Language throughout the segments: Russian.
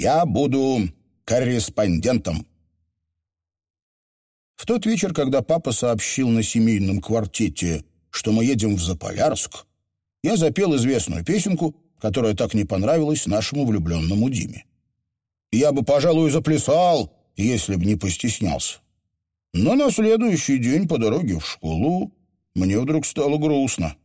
Я буду корреспондентом. В тот вечер, когда папа сообщил на семейном квартете, что мы едем в Заполярск, я запел известную песенку, которая так не понравилась нашему влюбленному Диме. Я бы, пожалуй, заплясал, если бы не постеснялся. Но на следующий день по дороге в школу мне вдруг стало грустно.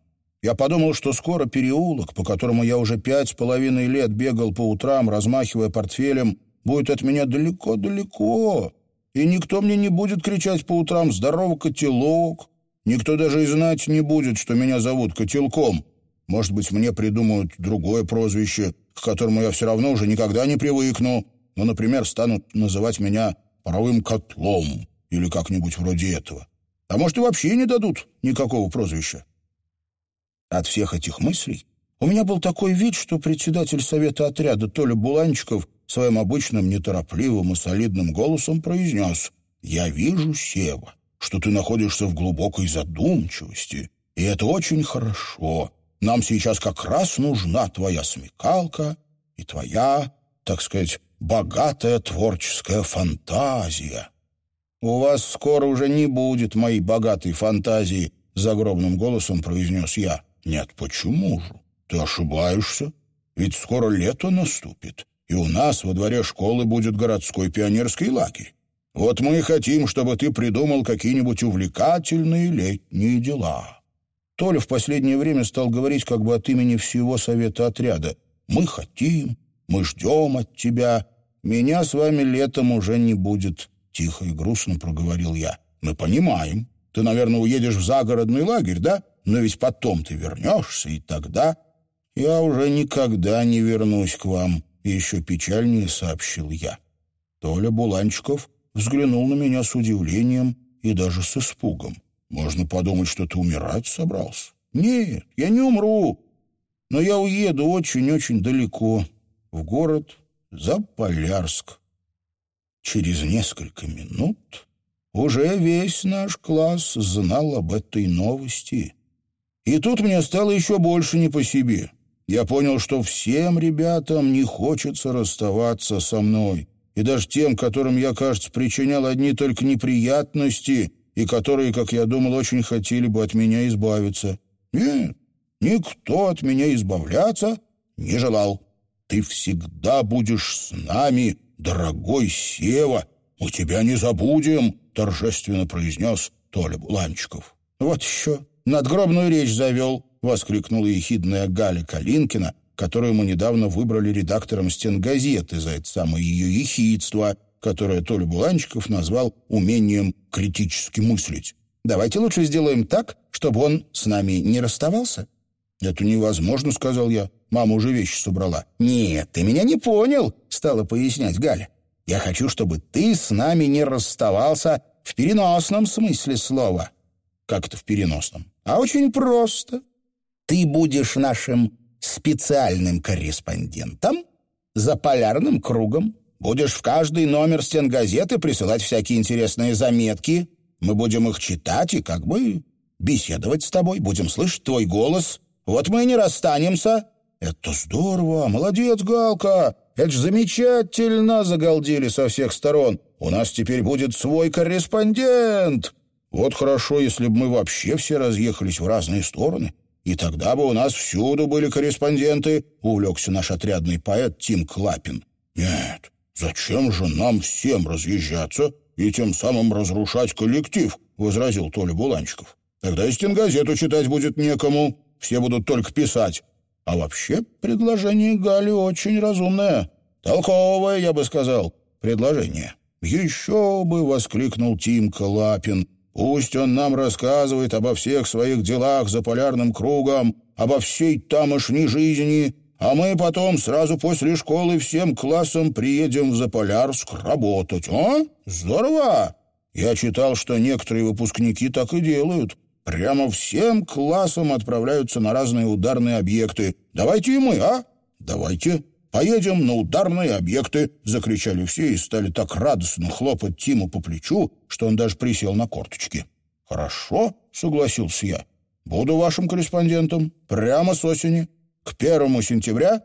Я подумал, что скоро переулок, по которому я уже пять с половиной лет бегал по утрам, размахивая портфелем, будет от меня далеко-далеко, и никто мне не будет кричать по утрам «Здорово, котелок!» Никто даже и знать не будет, что меня зовут котелком. Может быть, мне придумают другое прозвище, к которому я все равно уже никогда не привыкну. Ну, например, станут называть меня «паровым котлом» или как-нибудь вроде этого. А может, и вообще не дадут никакого прозвища. От всех этих мыслей у меня был такой вид, что председатель совета отряда Толя Буланчиков своим обычным неторопливым и солидным голосом произнес «Я вижу, Сева, что ты находишься в глубокой задумчивости, и это очень хорошо. Нам сейчас как раз нужна твоя смекалка и твоя, так сказать, богатая творческая фантазия». «У вас скоро уже не будет моей богатой фантазии», — загробным голосом произнес я. Нет, почему же? Ты ошибаешься. Ведь скоро лето наступит, и у нас во дворе школы будет городской пионерский лагерь. Вот мы и хотим, чтобы ты придумал какие-нибудь увлекательные летние дела. Толя в последнее время стал говорить как бы от имени всего совета отряда. «Мы хотим, мы ждем от тебя. Меня с вами летом уже не будет», — тихо и грустно проговорил я. «Мы понимаем. Ты, наверное, уедешь в загородный лагерь, да? Но ведь потом ты вернешься, и тогда я уже никогда не вернусь к вам, еще печальнее сообщил я. Толя Буланчиков взглянул на меня с удивлением и даже с испугом. Можно подумать, что ты умирать собрался. Нет, я не умру, но я уеду очень-очень далеко, в город Заполярск. Через несколько минут уже весь наш класс знал об этой новости. И тут мне стало еще больше не по себе. Я понял, что всем ребятам не хочется расставаться со мной. И даже тем, которым я, кажется, причинял одни только неприятности, и которые, как я думал, очень хотели бы от меня избавиться. Нет, никто от меня избавляться не желал. Ты всегда будешь с нами, дорогой Сева. Мы тебя не забудем, торжественно произнес Толя Буланчиков. Вот еще надгробную речь завел!» — воскликнула ехидная Галя Калинкина, которую мы недавно выбрали редактором стенгазеты за это самое ее ехидство, которое Толя Буланчиков назвал умением критически мыслить. «Давайте лучше сделаем так, чтобы он с нами не расставался». «Это невозможно», — сказал я. Мама уже вещи собрала. «Нет, ты меня не понял», — стала пояснять Галя. «Я хочу, чтобы ты с нами не расставался в переносном смысле слова». «Как это в переносном?» А очень просто. Ты будешь нашим специальным корреспондентом за полярным кругом. Будешь в каждый номер стенгазеты присылать всякие интересные заметки. Мы будем их читать и как бы беседовать с тобой. Будем слышать твой голос. Вот мы и не расстанемся. Это здорово. Молодец, Галка. Это ж замечательно, загалдели со всех сторон. У нас теперь будет свой корреспондент. Вот хорошо, если бы мы вообще все разъехались в разные стороны, и тогда бы у нас всюду были корреспонденты, увлекся наш отрядный поэт Тим Клапин. Нет, зачем же нам всем разъезжаться и тем самым разрушать коллектив, возразил Толя Буланчиков. Тогда и стенгазету читать будет некому, все будут только писать. А вообще предложение Гали очень разумное. Толковое, я бы сказал, предложение. «Еще бы!» — воскликнул Тим Клапин. Пусть он нам рассказывает обо всех своих делах за полярным кругом, обо всей тамошней жизни, а мы потом сразу после школы всем классом приедем в Заполярск работать. А? Здорово! Я читал, что некоторые выпускники так и делают. Прямо всем классом отправляются на разные ударные объекты. Давайте и мы, а? Давайте. «Поедем на ударные объекты!» — закричали все и стали так радостно хлопать Тиму по плечу, что он даже присел на корточки. «Хорошо», — согласился я. «Буду вашим корреспондентом прямо с осени. К первому сентября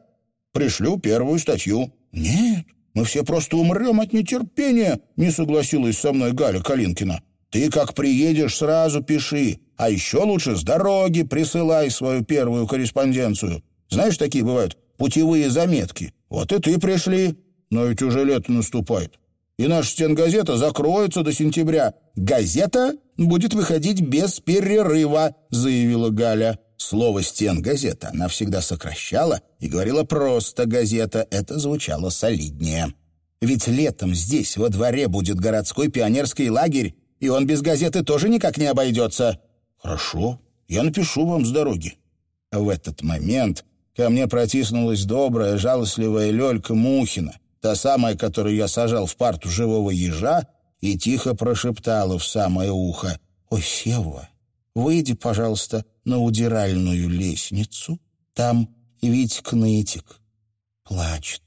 пришлю первую статью». «Нет, Мы все просто умрем от нетерпения», — не согласилась со мной Галя Калинкина. «Ты как приедешь, сразу пиши. А еще лучше с дороги присылай свою первую корреспонденцию. Знаешь, такие бывают путевые заметки. Вот и ты пришли. Но ведь уже лето наступает. И наша стенгазета закроется до сентября. Газета будет выходить без перерыва», — заявила Галя. Слово «стенгазета» она всегда сокращала и говорила просто «газета». Это звучало солиднее. Ведь летом здесь, во дворе, будет городской пионерский лагерь, и он без газеты тоже никак не обойдется. Хорошо, я напишу вам с дороги. В этот момент ко мне протиснулась добрая, жалостливая Лёлька Мухина, та самая, которую я сажал в парту живого ежа, и тихо прошептала в самое ухо. «Ой, Сева, выйди, пожалуйста, на удиральную лестницу. Там Витьк Нытик плачет.